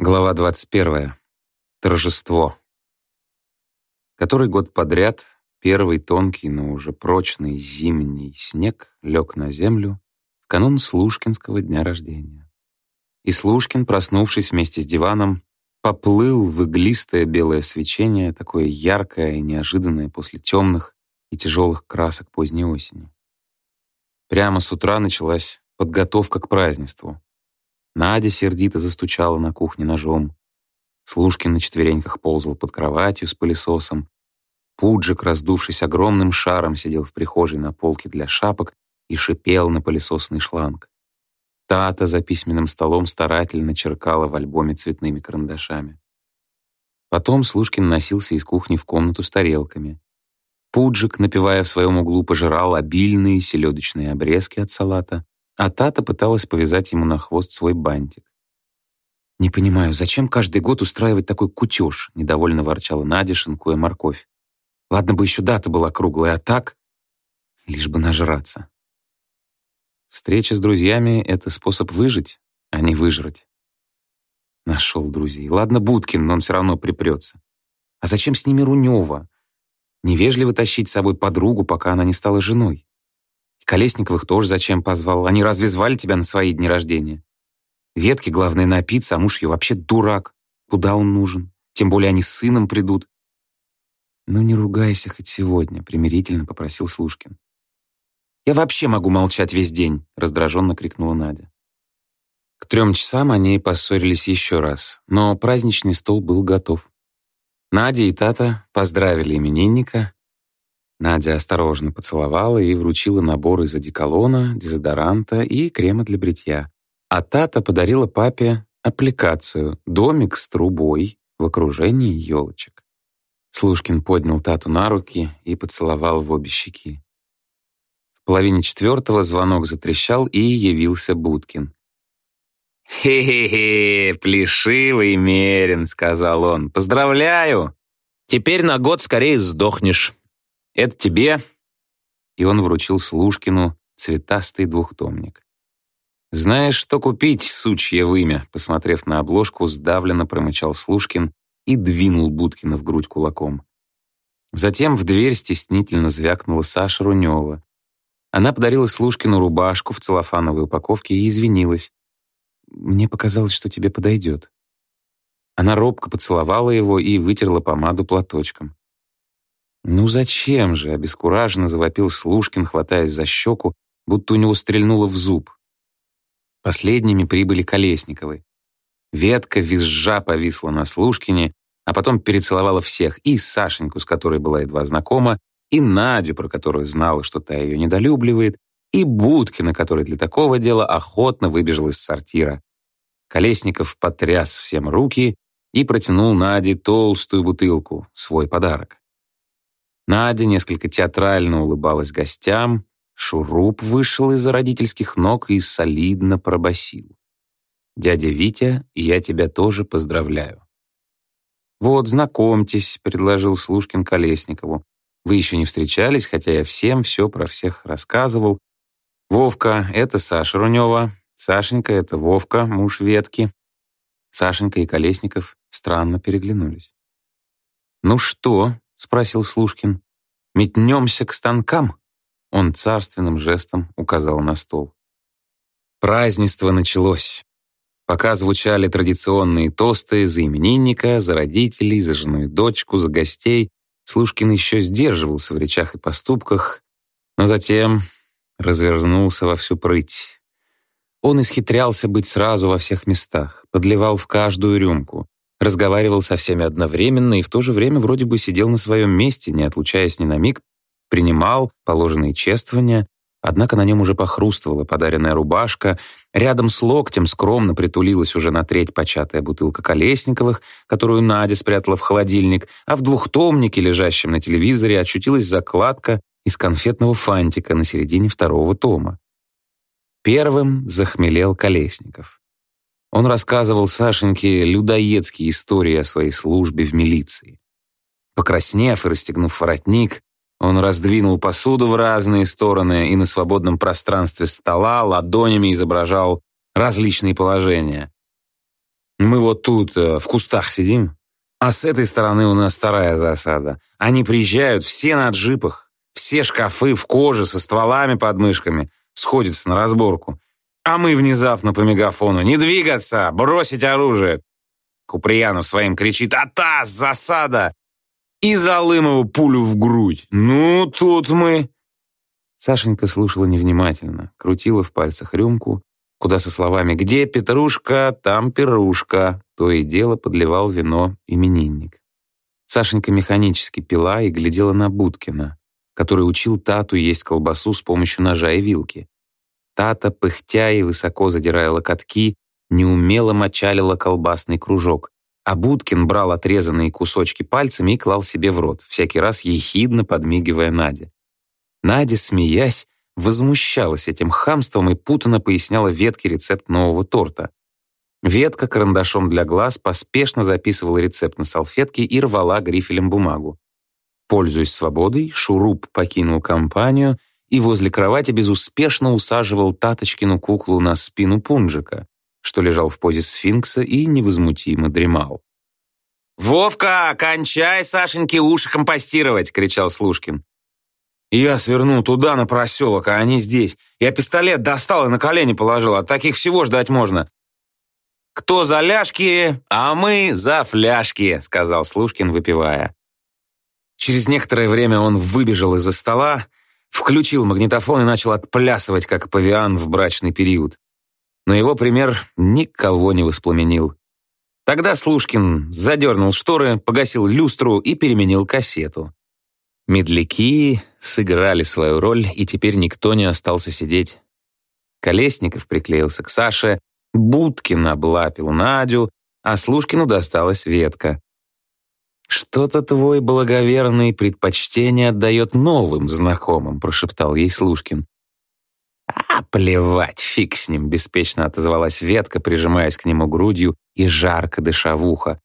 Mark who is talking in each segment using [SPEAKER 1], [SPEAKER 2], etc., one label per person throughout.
[SPEAKER 1] Глава 21. Торжество. Который год подряд первый тонкий, но уже прочный зимний снег лег на землю в канун Слушкинского дня рождения. И Слушкин, проснувшись вместе с диваном, поплыл в иглистое белое свечение, такое яркое и неожиданное после темных и тяжелых красок поздней осени. Прямо с утра началась подготовка к празднеству. Надя сердито застучала на кухне ножом. Слушкин на четвереньках ползал под кроватью с пылесосом. Пуджик, раздувшись огромным шаром, сидел в прихожей на полке для шапок и шипел на пылесосный шланг. Тата за письменным столом старательно черкала в альбоме цветными карандашами. Потом Слушкин носился из кухни в комнату с тарелками. Пуджик, напивая в своем углу, пожирал обильные селедочные обрезки от салата, а Тата пыталась повязать ему на хвост свой бантик. «Не понимаю, зачем каждый год устраивать такой кутеж?» — недовольно ворчала Надя, шинкуя морковь. «Ладно бы еще дата была круглая, а так...» Лишь бы нажраться. Встреча с друзьями — это способ выжить, а не выжрать. Нашел друзей. Ладно, Будкин, но он все равно припрется. А зачем с ними Рунева? Невежливо тащить с собой подругу, пока она не стала женой. Колесниковых тоже зачем позвал? Они разве звали тебя на свои дни рождения? Ветки, главное, напиться, а муж ее вообще дурак. Куда он нужен? Тем более они с сыном придут. «Ну не ругайся хоть сегодня», — примирительно попросил Слушкин. «Я вообще могу молчать весь день», — раздраженно крикнула Надя. К трем часам они поссорились еще раз, но праздничный стол был готов. Надя и Тата поздравили именинника, Надя осторожно поцеловала и вручила набор из одеколона, дезодоранта и крема для бритья. А Тата подарила папе аппликацию «Домик с трубой» в окружении елочек. Слушкин поднял Тату на руки и поцеловал в обе щеки. В половине четвертого звонок затрещал, и явился Будкин. «Хе-хе-хе, плешивый мерин», — сказал он. «Поздравляю! Теперь на год скорее сдохнешь». Это тебе». И он вручил Слушкину цветастый двухтомник. «Знаешь, что купить, сучье вымя?» Посмотрев на обложку, сдавленно промычал Слушкин и двинул Будкина в грудь кулаком. Затем в дверь стеснительно звякнула Саша Рунева. Она подарила Слушкину рубашку в целлофановой упаковке и извинилась. «Мне показалось, что тебе подойдет». Она робко поцеловала его и вытерла помаду платочком. «Ну зачем же?» — обескураженно завопил Слушкин, хватаясь за щеку, будто у него стрельнуло в зуб. Последними прибыли Колесниковы. Ветка визжа повисла на Слушкине, а потом перецеловала всех, и Сашеньку, с которой была едва знакома, и Надю, про которую знала, что та ее недолюбливает, и Будкина, который для такого дела охотно выбежал из сортира. Колесников потряс всем руки и протянул Наде толстую бутылку, свой подарок. Надя несколько театрально улыбалась гостям, Шуруп вышел из-за родительских ног и солидно пробасил. «Дядя Витя, я тебя тоже поздравляю». «Вот, знакомьтесь», — предложил Слушкин Колесникову. «Вы еще не встречались, хотя я всем все про всех рассказывал. Вовка — это Саша Рунева, Сашенька — это Вовка, муж Ветки». Сашенька и Колесников странно переглянулись. «Ну что?» — спросил Слушкин. «Метнемся к станкам?» Он царственным жестом указал на стол. Празднество началось. Пока звучали традиционные тосты за именинника, за родителей, за жену и дочку, за гостей, Слушкин еще сдерживался в речах и поступках, но затем развернулся во всю прыть. Он исхитрялся быть сразу во всех местах, подливал в каждую рюмку, разговаривал со всеми одновременно и в то же время вроде бы сидел на своем месте, не отлучаясь ни на миг, принимал положенные чествования, однако на нем уже похрустывала подаренная рубашка, рядом с локтем скромно притулилась уже на треть початая бутылка Колесниковых, которую Надя спрятала в холодильник, а в двухтомнике, лежащем на телевизоре, очутилась закладка из конфетного фантика на середине второго тома. Первым захмелел Колесников. Он рассказывал Сашеньке людоедские истории о своей службе в милиции. Покраснев и расстегнув воротник, он раздвинул посуду в разные стороны и на свободном пространстве стола ладонями изображал различные положения. Мы вот тут э, в кустах сидим, а с этой стороны у нас вторая засада. Они приезжают все на джипах, все шкафы в коже со стволами под мышками, сходятся на разборку. А мы внезапно по мегафону «Не двигаться! Бросить оружие!» Куприянов своим кричит «Атас! Засада!» И Залымову пулю в грудь. «Ну, тут мы...» Сашенька слушала невнимательно, крутила в пальцах рюмку, куда со словами «Где Петрушка, там пирушка», то и дело подливал вино именинник. Сашенька механически пила и глядела на Будкина, который учил Тату есть колбасу с помощью ножа и вилки. Тата, пыхтя и высоко задирая локотки, неумело мочалила колбасный кружок, а Будкин брал отрезанные кусочки пальцами и клал себе в рот, всякий раз ехидно подмигивая Наде. Надя, смеясь, возмущалась этим хамством и путано поясняла ветке рецепт нового торта. Ветка карандашом для глаз поспешно записывала рецепт на салфетке и рвала грифелем бумагу. Пользуясь свободой, Шуруп покинул компанию и возле кровати безуспешно усаживал Таточкину куклу на спину Пунжика, что лежал в позе сфинкса и невозмутимо дремал. «Вовка, кончай Сашеньке уши компостировать!» — кричал Слушкин. Я свернул туда, на проселок, а они здесь. Я пистолет достал и на колени положил, от таких всего ждать можно. «Кто за ляжки, а мы за фляжки», — сказал Слушкин, выпивая. Через некоторое время он выбежал из-за стола, включил магнитофон и начал отплясывать, как павиан в брачный период. Но его пример никого не воспламенил. Тогда Слушкин задернул шторы, погасил люстру и переменил кассету. Медляки сыграли свою роль, и теперь никто не остался сидеть. Колесников приклеился к Саше, Будкин облапил Надю, а Слушкину досталась ветка. «Что-то твой благоверный предпочтение отдает новым знакомым», прошептал ей Слушкин. «А, плевать, фиг с ним», беспечно отозвалась ветка, прижимаясь к нему грудью и жарко дыша в ухо.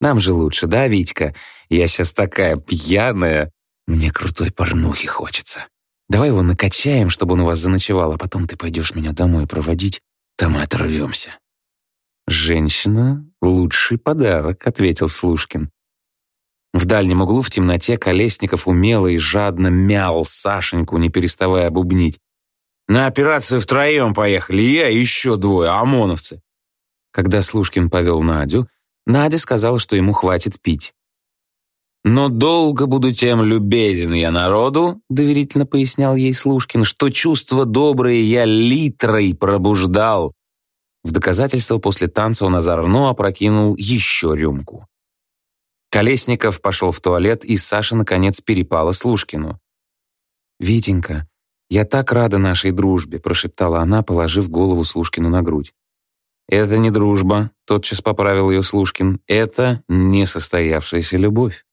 [SPEAKER 1] «Нам же лучше, да, Витька? Я сейчас такая пьяная». Мне крутой порнухи хочется. Давай его накачаем, чтобы он у вас заночевал, а потом ты пойдешь меня домой проводить, там и оторвемся». «Женщина — лучший подарок», — ответил Слушкин. В дальнем углу в темноте Колесников умело и жадно мял Сашеньку, не переставая бубнить. «На операцию втроем поехали, я и еще двое, ОМОНовцы». Когда Слушкин повел Надю, Надя сказала, что ему хватит пить. «Но долго буду тем любезен я народу», — доверительно пояснял ей Слушкин, «что чувства добрые я литрой пробуждал». В доказательство после танца он озорно опрокинул еще рюмку. Колесников пошел в туалет, и Саша, наконец, перепала Слушкину. «Витенька, я так рада нашей дружбе», — прошептала она, положив голову Слушкину на грудь. «Это не дружба», — тотчас поправил ее Слушкин. «Это несостоявшаяся любовь».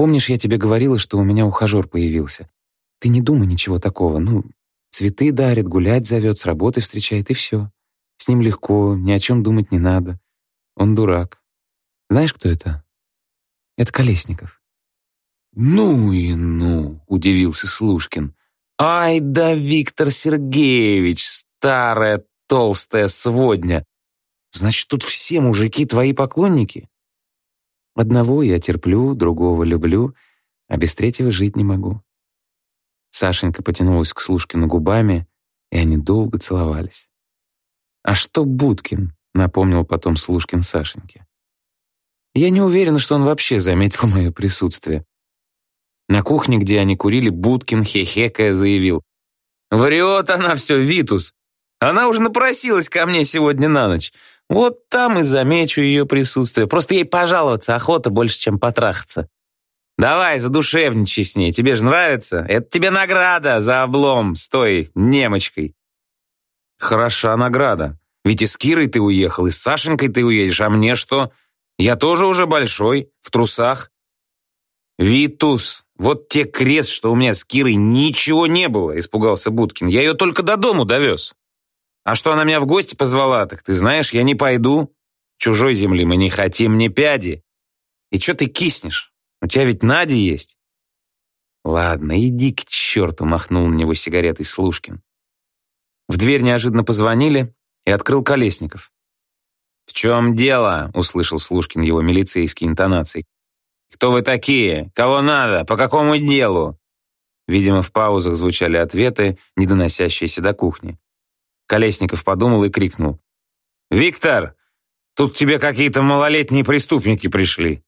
[SPEAKER 1] Помнишь, я тебе говорила, что у меня ухажер появился? Ты не думай ничего такого. Ну, цветы дарит, гулять зовет, с работы встречает, и все. С ним легко, ни о чем думать не надо. Он дурак. Знаешь, кто это? Это Колесников. «Ну и ну!» — удивился Слушкин. «Ай да Виктор Сергеевич, старая толстая сводня! Значит, тут все мужики твои поклонники?» Одного я терплю, другого люблю, а без третьего жить не могу. Сашенька потянулась к Слушкину губами, и они долго целовались. «А что Будкин?» — напомнил потом Слушкин Сашеньке. Я не уверен, что он вообще заметил мое присутствие. На кухне, где они курили, Будкин хехекая заявил. «Врет она все, Витус! Она уже напросилась ко мне сегодня на ночь. Вот там и замечу ее присутствие. Просто ей пожаловаться охота больше, чем потрахаться. Давай, задушевничай с ней. Тебе же нравится? Это тебе награда за облом с той немочкой. Хороша награда. Ведь и с Кирой ты уехал, и с Сашенькой ты уедешь, а мне что? Я тоже уже большой, в трусах. «Витус, вот те крест, что у меня с Кирой ничего не было», испугался Будкин. «Я ее только до дому довез». А что она меня в гости позвала, так ты знаешь, я не пойду. Чужой земли мы не хотим ни пяди. И что ты киснешь? У тебя ведь Надя есть. Ладно, иди к черту, махнул на него сигаретой Слушкин. В дверь неожиданно позвонили и открыл Колесников. «В чем дело?» — услышал Слушкин его милицейские интонации. «Кто вы такие? Кого надо? По какому делу?» Видимо, в паузах звучали ответы, не доносящиеся до кухни. Колесников подумал и крикнул. «Виктор, тут к тебе какие-то малолетние преступники пришли».